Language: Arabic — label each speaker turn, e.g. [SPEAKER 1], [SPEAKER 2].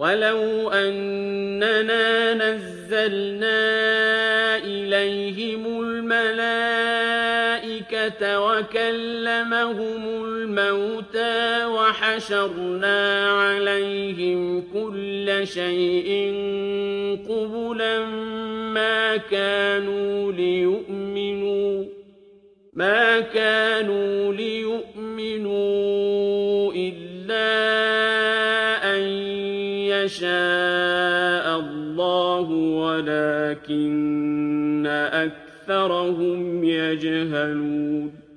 [SPEAKER 1] وَلَوْ أَنَّنَا نَزَّلْنَا إِلَيْهِمُ الْمَلَائِكَةَ وَكَلَّمَهُمُ الْمَوْتَىٰ وَحَشَرْنَا عَلَيْهِمْ كُلَّ شَيْءٍ قُبُلًا مَّا كَانُوا لِيُؤْمِنُوا يَشَاءَ اللَّهُ وَلَٰكِنَّ أَكْثَرَهُمْ يَجْهَلُونَ.